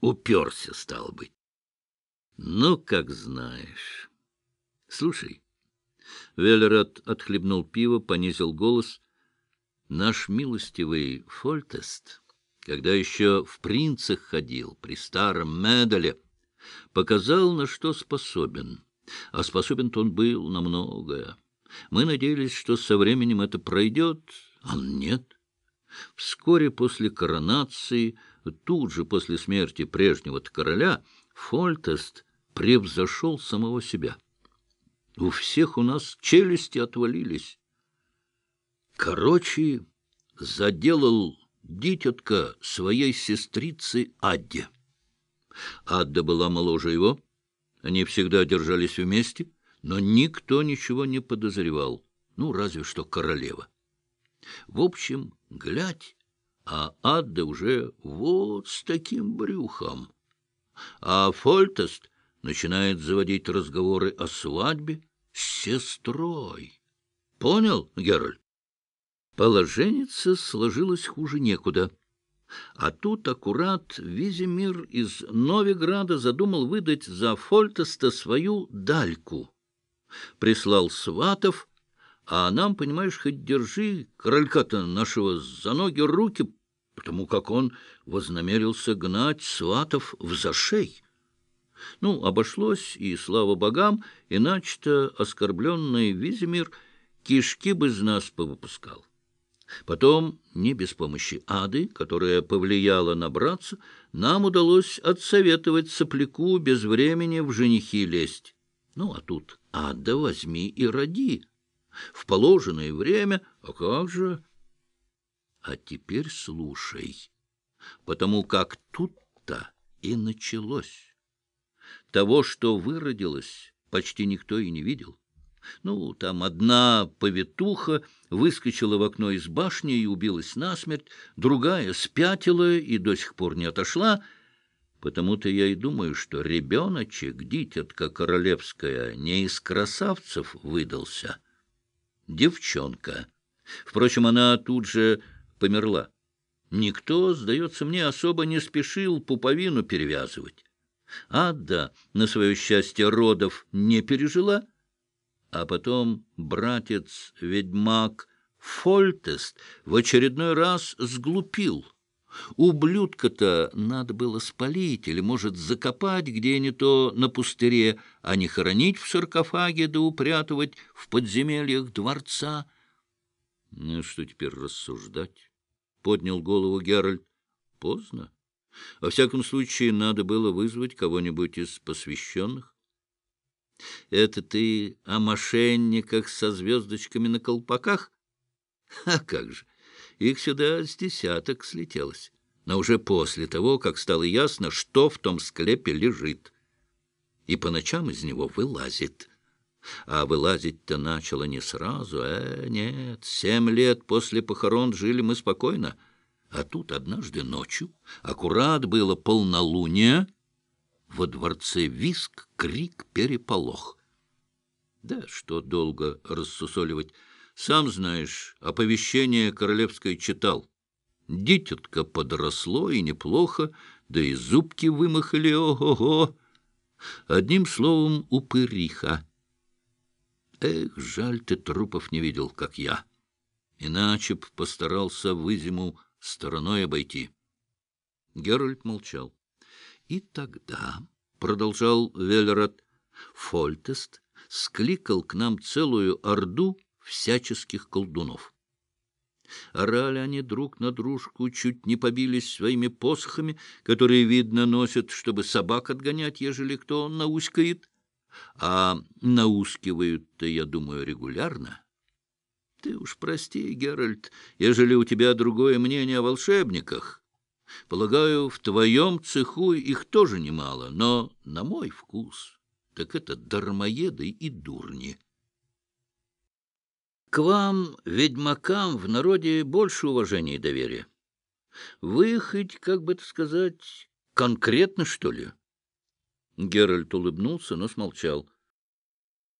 Уперся, стал быть. Ну, как знаешь. Слушай, Веллерат отхлебнул пиво, понизил голос. Наш милостивый Фольтест, когда еще в принцах ходил при старом Медале, показал, на что способен. А способен-то он был на многое. Мы надеялись, что со временем это пройдет, а нет. Вскоре после коронации, тут же после смерти прежнего короля, Фольтест превзошел самого себя. У всех у нас челюсти отвалились. Короче, заделал дитятка своей сестрицы Адде. Адда была моложе его, они всегда держались вместе, но никто ничего не подозревал, ну, разве что королева. В общем, глядь, а Адда уже вот с таким брюхом. А Фольтест начинает заводить разговоры о свадьбе с сестрой. Понял, Геральт? Положенница сложилось хуже некуда. А тут аккурат Визимир из Новиграда задумал выдать за Фольтеста свою дальку. Прислал сватов, а нам, понимаешь, хоть держи королька-то нашего за ноги руки, потому как он вознамерился гнать сватов в зашей. Ну, обошлось, и слава богам, иначе-то оскорбленный Визимир кишки бы из нас повыпускал. Потом, не без помощи ады, которая повлияла на братца, нам удалось отсоветовать сопляку без времени в женихи лезть. Ну, а тут ада возьми и роди. В положенное время, а как же... А теперь слушай, потому как тут-то и началось. Того, что выродилось, почти никто и не видел. Ну, там одна повитуха выскочила в окно из башни и убилась насмерть, другая спятила и до сих пор не отошла. Потому-то я и думаю, что ребеночек, дитятка королевская, не из красавцев выдался. Девчонка. Впрочем, она тут же померла. Никто, сдается мне, особо не спешил пуповину перевязывать. Ада, на свое счастье, родов не пережила — а потом братец-ведьмак Фольтест в очередной раз сглупил. Ублюдка-то надо было спалить или, может, закопать где-нибудь на пустыре, а не хоронить в саркофаге да упрятывать в подземельях дворца. Ну, что теперь рассуждать? — поднял голову Геральт. Поздно. Во всяком случае, надо было вызвать кого-нибудь из посвященных. Это ты о мошенниках со звездочками на колпаках? А как же! Их сюда с десяток слетелось. Но уже после того, как стало ясно, что в том склепе лежит. И по ночам из него вылазит. А вылазить-то начало не сразу. Э, нет, семь лет после похорон жили мы спокойно. А тут однажды ночью, аккурат было полнолуние, во дворце виск, крик, переполох. Да что долго рассусоливать. Сам знаешь, оповещение королевское читал. Дитятка подросло и неплохо, да и зубки вымахали, ого-го. Одним словом, упыриха. Эх, жаль, ты трупов не видел, как я. Иначе б постарался вызиму стороной обойти. Геральт молчал. И тогда, — продолжал Веллерот, — Фольтест скликал к нам целую орду всяческих колдунов. Орали они друг на дружку, чуть не побились своими посохами, которые, видно, носят, чтобы собак отгонять, ежели кто науськает. А наускивают-то, я думаю, регулярно. Ты уж прости, Геральт, ежели у тебя другое мнение о волшебниках. Полагаю, в твоем цеху их тоже немало, но на мой вкус так это дармоеды и дурни. К вам, ведьмакам, в народе больше уважения и доверия. Вы хоть, как бы это сказать, конкретно, что ли? Геральт улыбнулся, но смолчал.